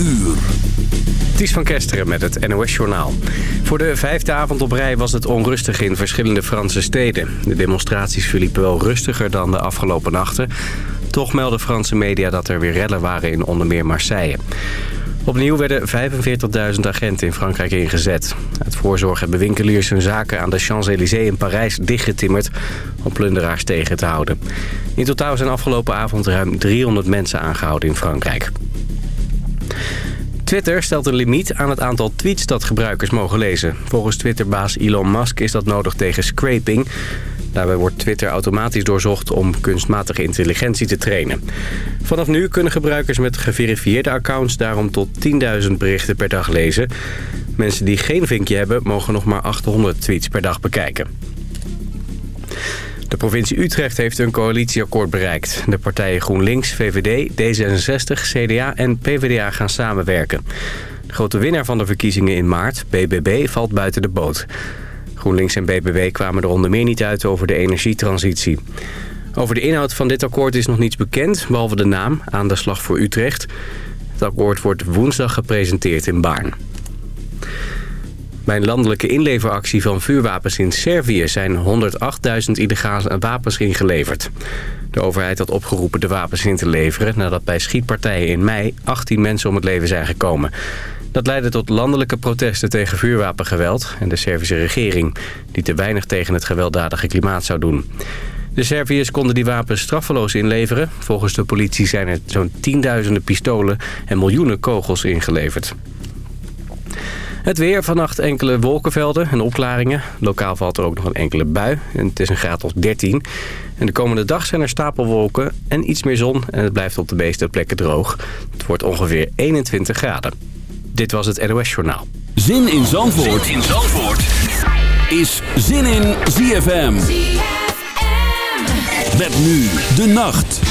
uur. Ties van Kesteren met het NOS-journaal. Voor de vijfde avond op rij was het onrustig in verschillende Franse steden. De demonstraties verliepen wel rustiger dan de afgelopen nachten. Toch melden Franse media dat er weer rellen waren in onder meer Marseille. Opnieuw werden 45.000 agenten in Frankrijk ingezet. Uit voorzorg hebben winkeliers hun zaken aan de Champs-Élysées in Parijs dichtgetimmerd... om plunderaars tegen te houden. In totaal zijn afgelopen avond ruim 300 mensen aangehouden in Frankrijk. Twitter stelt een limiet aan het aantal tweets dat gebruikers mogen lezen. Volgens Twitterbaas Elon Musk is dat nodig tegen scraping. Daarbij wordt Twitter automatisch doorzocht om kunstmatige intelligentie te trainen. Vanaf nu kunnen gebruikers met geverifieerde accounts daarom tot 10.000 berichten per dag lezen. Mensen die geen vinkje hebben mogen nog maar 800 tweets per dag bekijken. De provincie Utrecht heeft een coalitieakkoord bereikt. De partijen GroenLinks, VVD, D66, CDA en PvdA gaan samenwerken. De grote winnaar van de verkiezingen in maart, BBB, valt buiten de boot. GroenLinks en BBB kwamen er onder meer niet uit over de energietransitie. Over de inhoud van dit akkoord is nog niets bekend, behalve de naam, aan de slag voor Utrecht. Het akkoord wordt woensdag gepresenteerd in Baarn. Bij een landelijke inleveractie van vuurwapens in Servië zijn 108.000 illegale wapens ingeleverd. De overheid had opgeroepen de wapens in te leveren nadat bij schietpartijen in mei 18 mensen om het leven zijn gekomen. Dat leidde tot landelijke protesten tegen vuurwapengeweld en de Servische regering... die te weinig tegen het gewelddadige klimaat zou doen. De Serviërs konden die wapens straffeloos inleveren. Volgens de politie zijn er zo'n tienduizenden pistolen en miljoenen kogels ingeleverd. Het weer, vannacht enkele wolkenvelden en opklaringen. Lokaal valt er ook nog een enkele bui en het is een graad of 13. En de komende dag zijn er stapelwolken en iets meer zon en het blijft op de meeste plekken droog. Het wordt ongeveer 21 graden. Dit was het NOS Journaal. Zin in Zandvoort, zin in Zandvoort. is Zin in ZFM. ZFM. Met nu de nacht.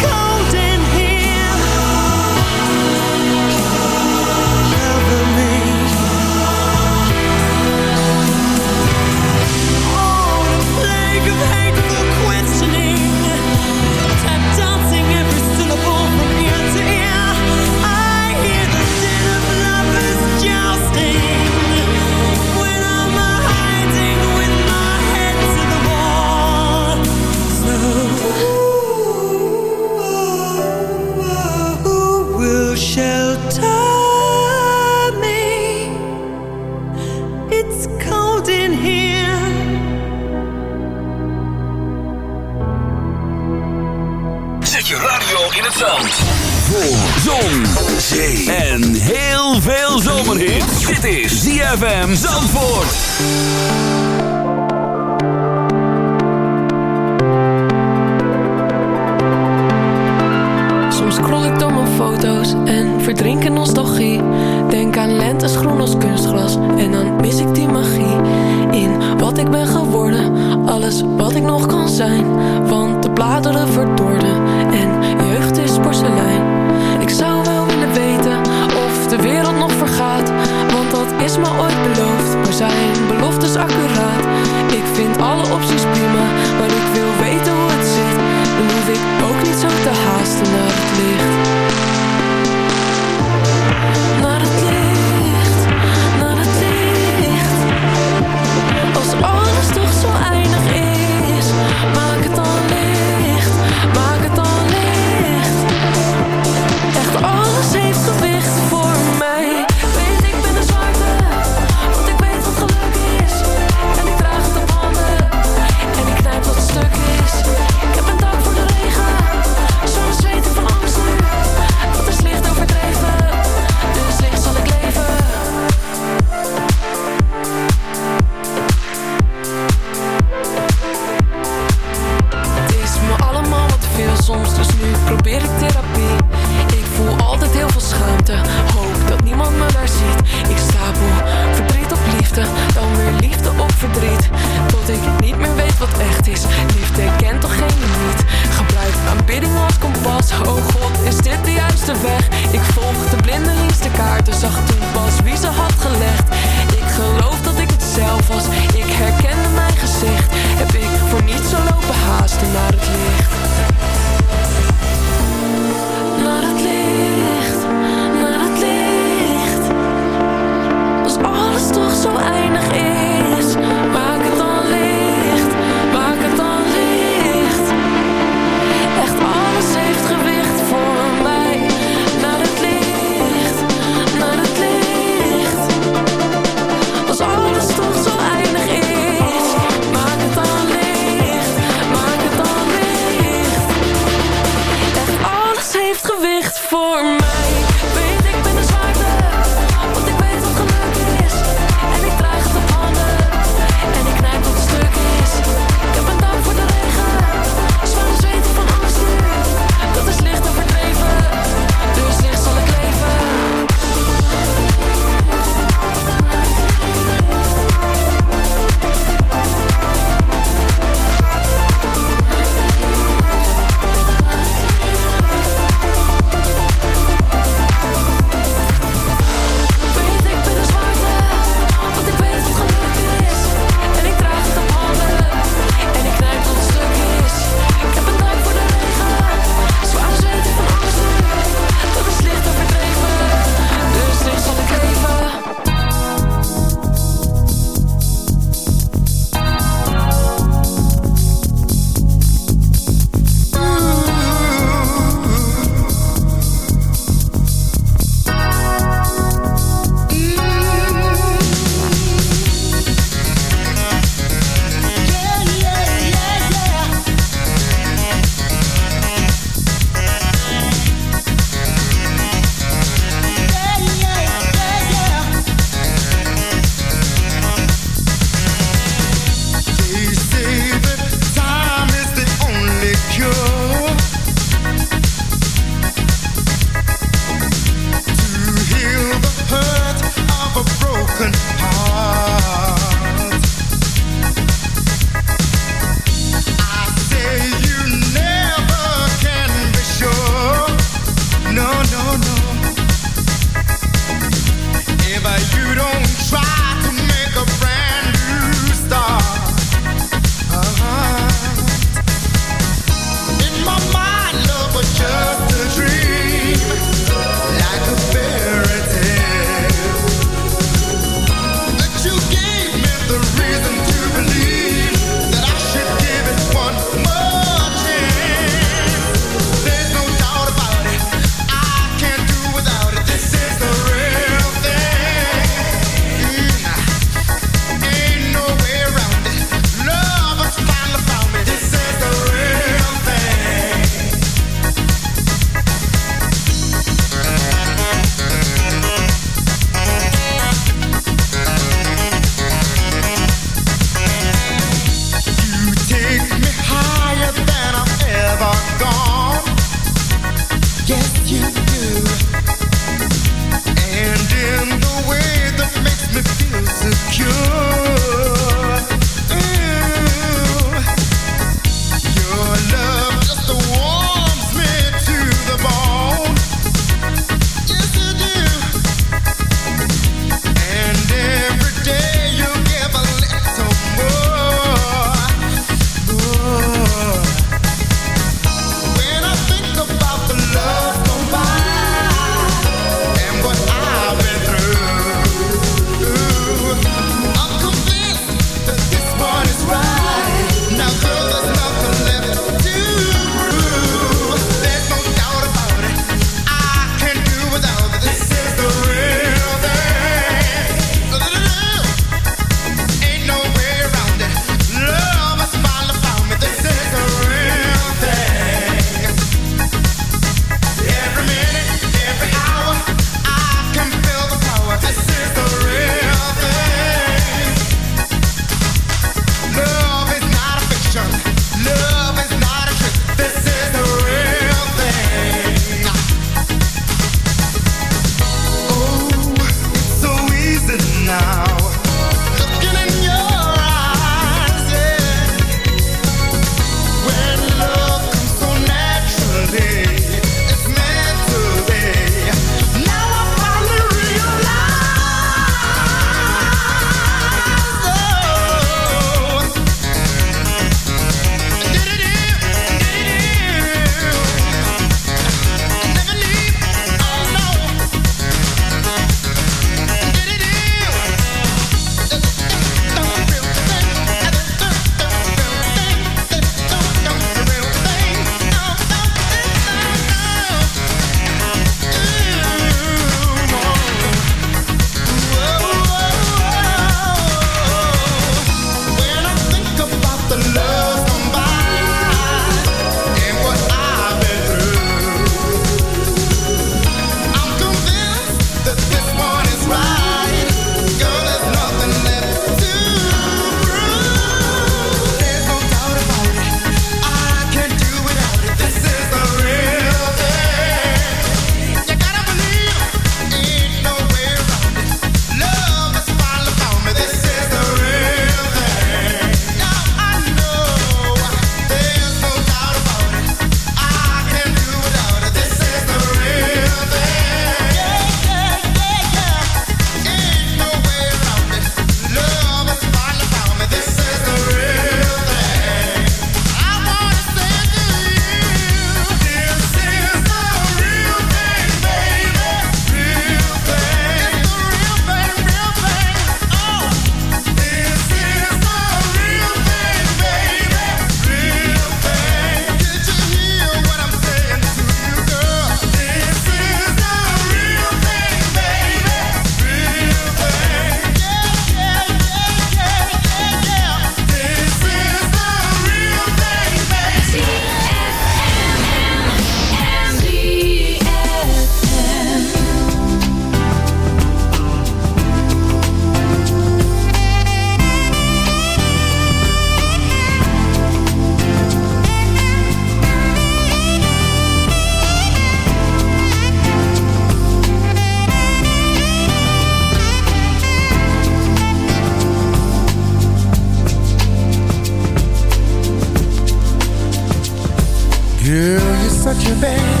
Touch you've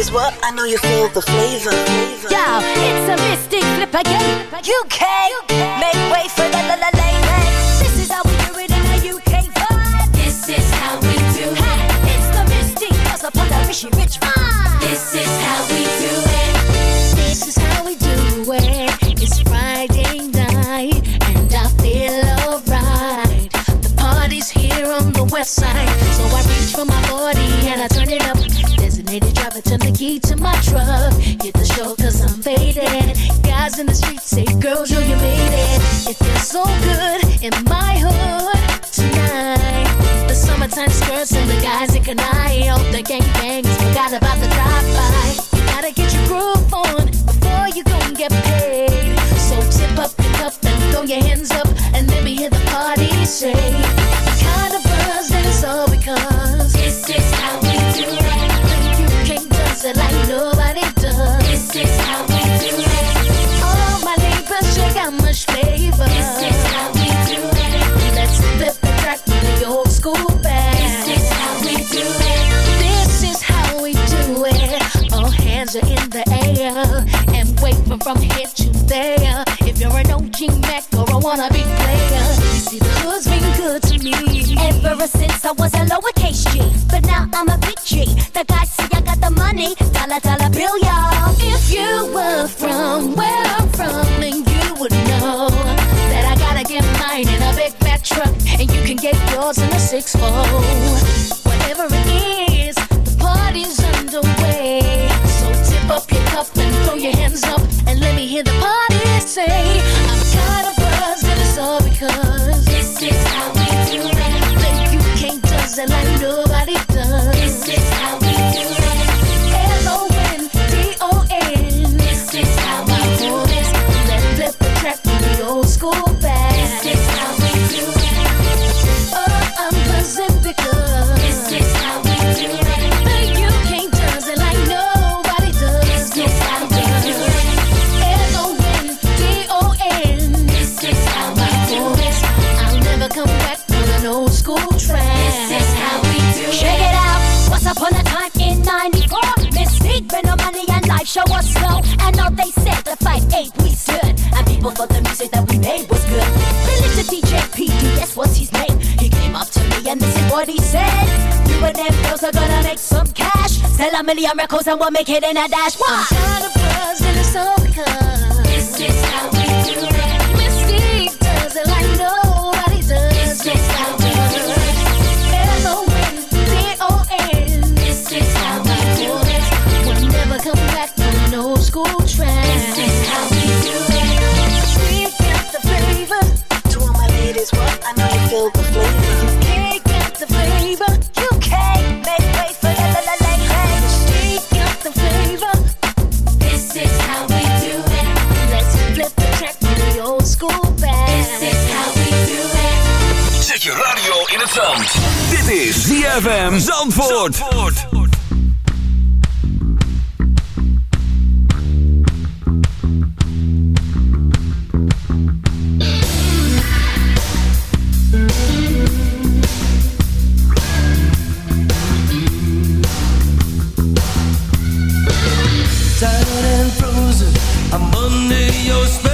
is what? I know you feel the flavor. Yo, it's a mystic flip again. UK, make way for the la la lady. This is how we do it in the UK vibe. This is how we do it. It's the mystic cause upon the Rishi Rich vibe. This is how we do it. This is how we do it. It's Friday night and I feel alright. The party's here on the west side, so I reach for my 40 Driver, turn the key to my truck. Hit the show cause I'm faded. Guys in the streets say, girls, yo, you made it. It feels so good in my hood tonight. The summertime skirts and the guys in Kanai. Oh, the gangbangs forgot about the drive-by. You gotta get your groove on before you go and get paid. So tip up your cup and throw your hands up and let me hear the party say. I'm kind of buzzed and it's all because This is how we do it. Flip the track the old school. This is how we do it. This is how we do it. All hands are in the air and waving from here to there. If you're an Mac or a wannabe player, you see the hood's been good to me. Ever since I was a lowercase G, but now I'm a big G. The guys say I got the money, dollar dollar bill, y'all. If you were from where truck, and you can get yours in a six fold. Whatever it is, the party's underway. So tip up your cup and throw your hands up, and let me hear the party say, I'm kind of buzzed, and it's all because girls are gonna make some cash. Sell a million records and we'll make it in a dash. I'm Why? kind of and it's all because This is how Dit is ZFM Zandvoort. Tired and frozen, I'm your.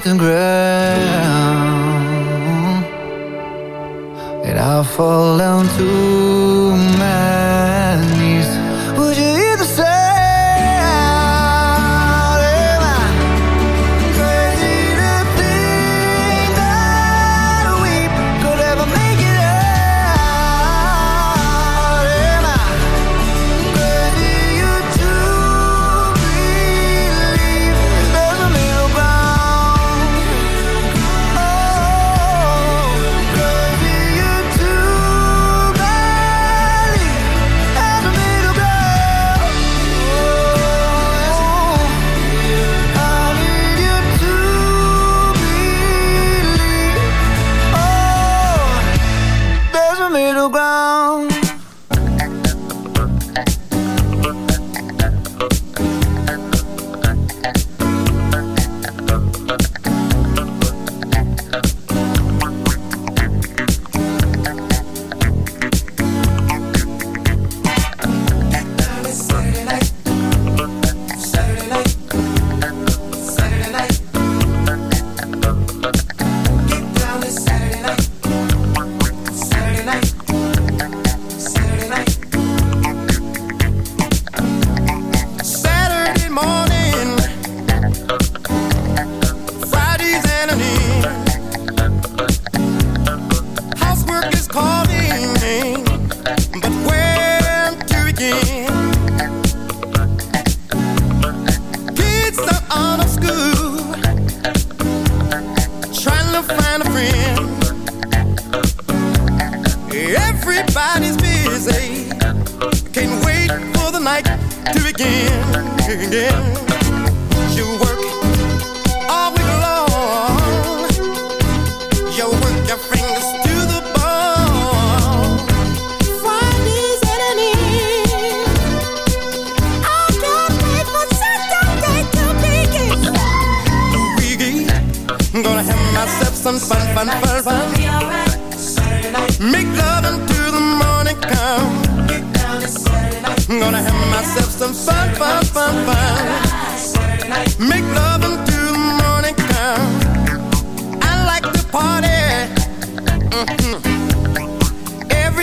can grow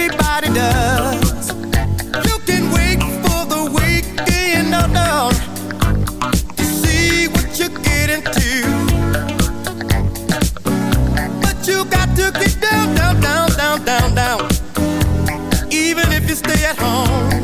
everybody does. You can wait for the weekend or dawn to see what you get into. But you got to get down, down, down, down, down, even if you stay at home.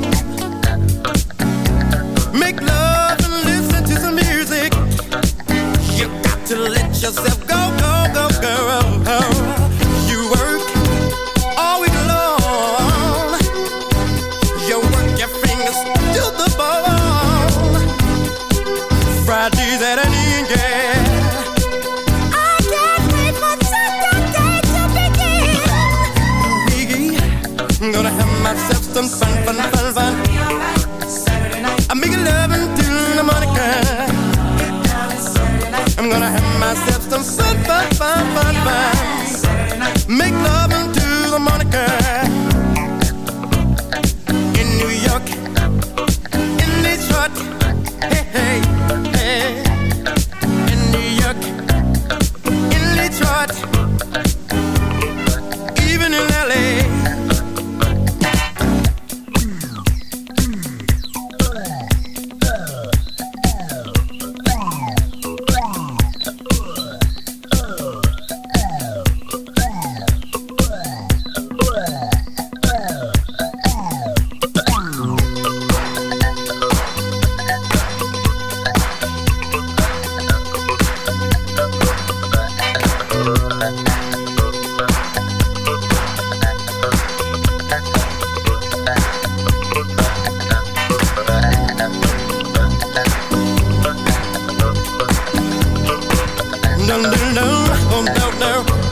Oh, down, down, oh, no no.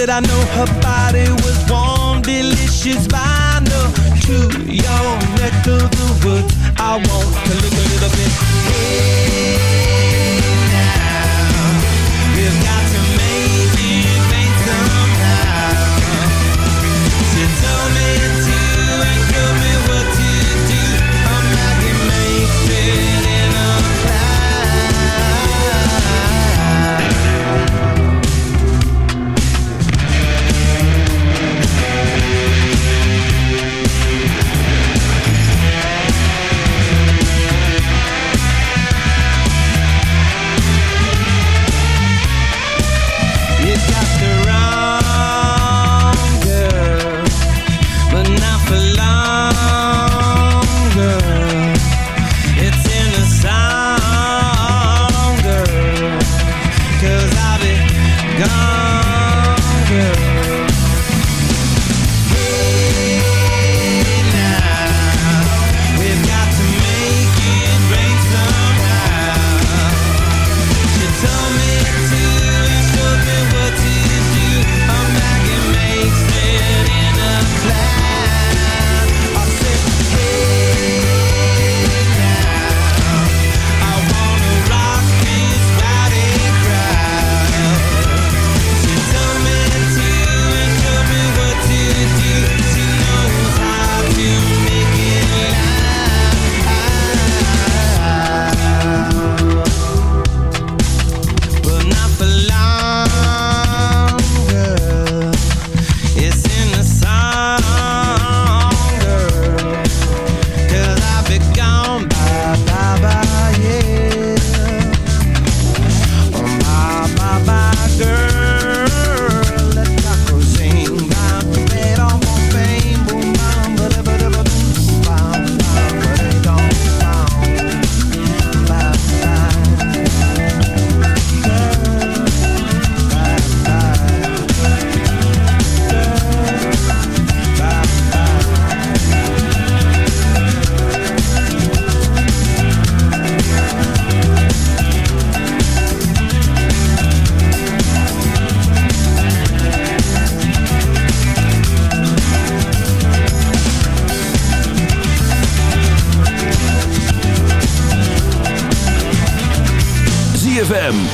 that I know her body was warm, delicious vinyl to your neck of the woods. I want to look a little bit. Hey, now we've got to make it somehow. She told me.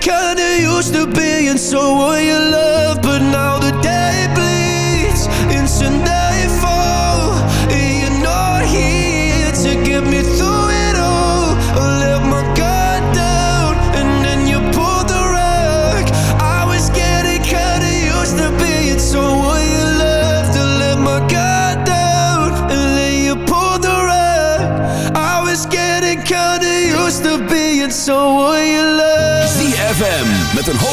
kinda used to being so